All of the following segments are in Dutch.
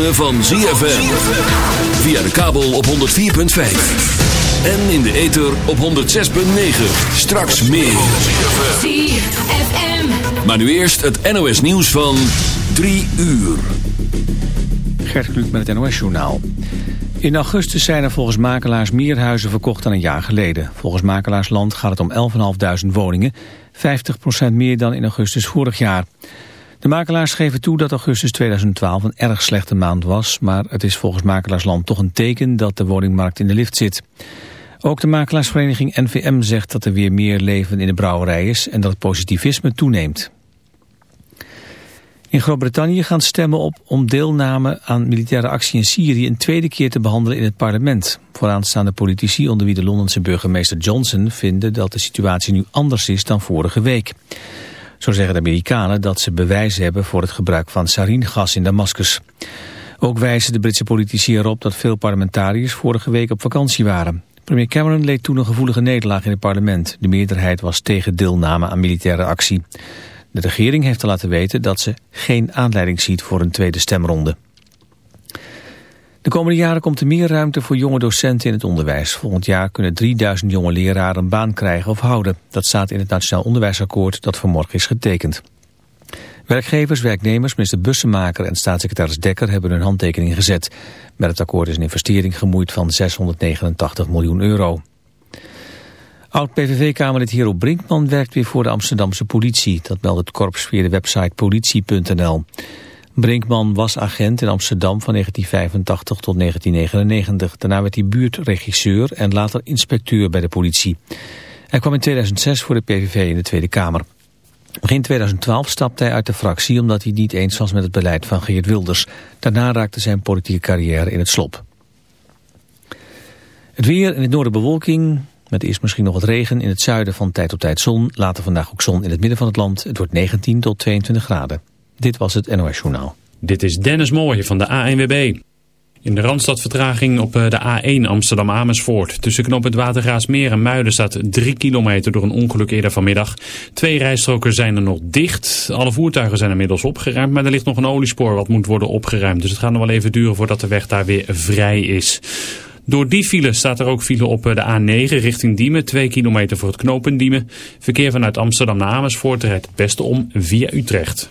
ritme van ZFM. Via de kabel op 104.5. En in de ether op 106.9. Straks meer. ZFM. Maar nu eerst het NOS nieuws van 3 uur. Gert Kluk met het NOS-journaal. In augustus zijn er volgens makelaars meer huizen verkocht dan een jaar geleden. Volgens Makelaarsland gaat het om 11.500 woningen, 50% meer dan in augustus vorig jaar. De makelaars geven toe dat augustus 2012 een erg slechte maand was... maar het is volgens Makelaarsland toch een teken dat de woningmarkt in de lift zit. Ook de makelaarsvereniging NVM zegt dat er weer meer leven in de brouwerij is... en dat positivisme toeneemt. In Groot-Brittannië gaan stemmen op om deelname aan militaire actie in Syrië een tweede keer te behandelen in het parlement. Vooraanstaande politici, onder wie de Londense burgemeester Johnson, vinden dat de situatie nu anders is dan vorige week. Zo zeggen de Amerikanen dat ze bewijzen hebben voor het gebruik van saringas in Damascus. Ook wijzen de Britse politici erop dat veel parlementariërs vorige week op vakantie waren. Premier Cameron leed toen een gevoelige nederlaag in het parlement. De meerderheid was tegen deelname aan militaire actie. De regering heeft te laten weten dat ze geen aanleiding ziet voor een tweede stemronde. De komende jaren komt er meer ruimte voor jonge docenten in het onderwijs. Volgend jaar kunnen 3000 jonge leraren een baan krijgen of houden. Dat staat in het Nationaal Onderwijsakkoord dat vanmorgen is getekend. Werkgevers, werknemers, minister Bussemaker en staatssecretaris Dekker hebben hun handtekening gezet. Met het akkoord is een investering gemoeid van 689 miljoen euro. Oud-PVV-kamerlid Hero Brinkman werkt weer voor de Amsterdamse politie. Dat meldt het korps via de website politie.nl. Brinkman was agent in Amsterdam van 1985 tot 1999. Daarna werd hij buurtregisseur en later inspecteur bij de politie. Hij kwam in 2006 voor de PVV in de Tweede Kamer. Begin 2012 stapte hij uit de fractie omdat hij niet eens was met het beleid van Geert Wilders. Daarna raakte zijn politieke carrière in het slop. Het weer in het noorden bewolking, met eerst misschien nog wat regen. In het zuiden van tijd tot tijd zon. Later vandaag ook zon in het midden van het land. Het wordt 19 tot 22 graden. Dit was het NOS Journaal. Dit is Dennis Mooij van de ANWB. In de Randstad vertraging op de A1 Amsterdam-Amersfoort. Tussen knop het Watergraasmeer en Muiden staat 3 kilometer door een ongeluk eerder vanmiddag. Twee rijstroken zijn er nog dicht. Alle voertuigen zijn inmiddels opgeruimd, maar er ligt nog een oliespoor wat moet worden opgeruimd. Dus het gaat nog wel even duren voordat de weg daar weer vrij is. Door die file staat er ook file op de A9 richting Diemen. 2 kilometer voor het knooppunt Diemen. Verkeer vanuit Amsterdam naar Amersfoort rijdt het beste om via Utrecht.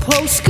postcard.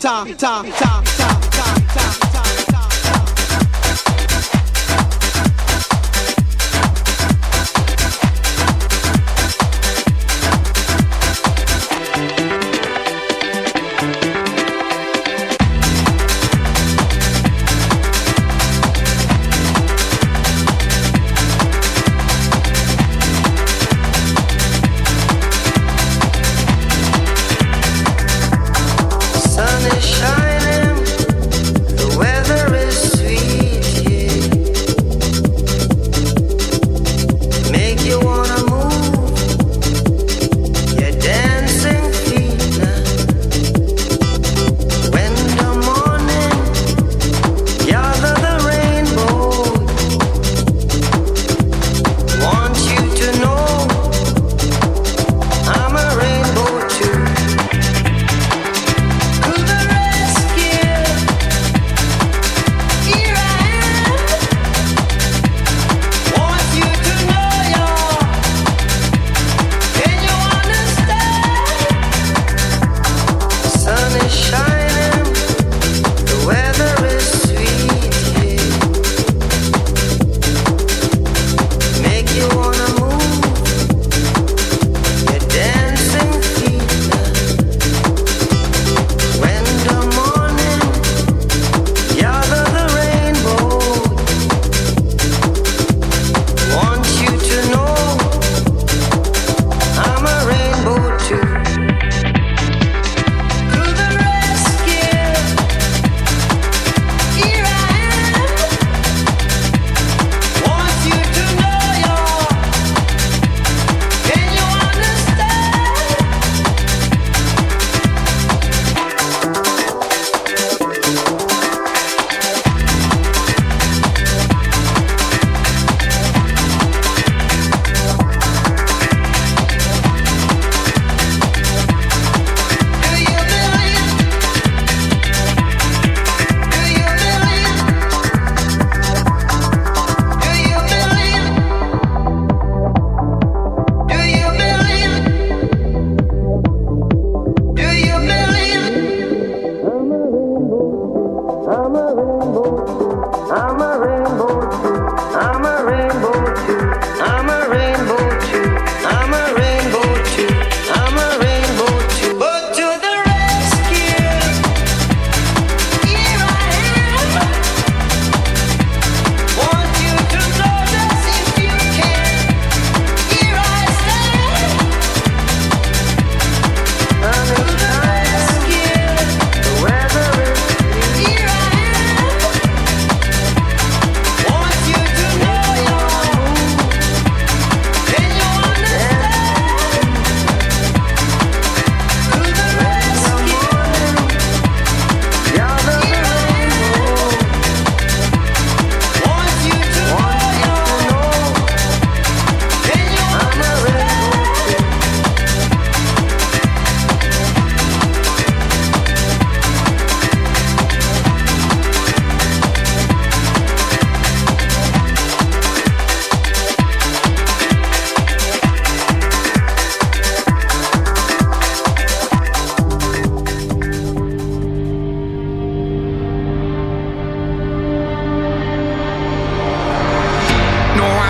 time, time, time.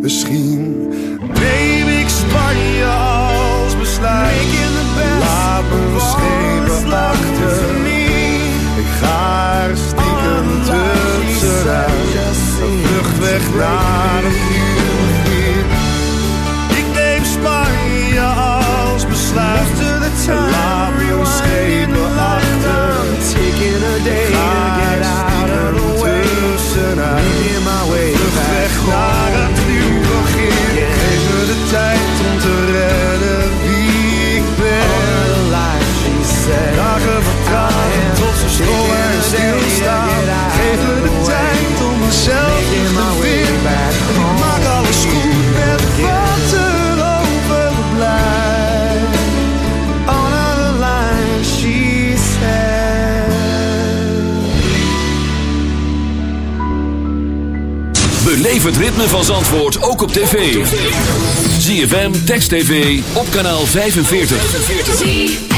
Misschien neem ik Spanje als besluit. Laat me schepen achter. Ik ga er stiekem tussenuit. Een vlucht weg naar een begin. Ik neem Spanje als besluit. Laat me schepen achter. Taking a day to get out of the way. Tussenuit. Way Vlucht weg naar stilstaan. Geef me de tijd om mezelf in te vinden. Maak alles goed met wat er overblijft. On a line, she said. Beleef het ritme van Zandvoort ook op tv. ZFM, Text TV, op kanaal 45.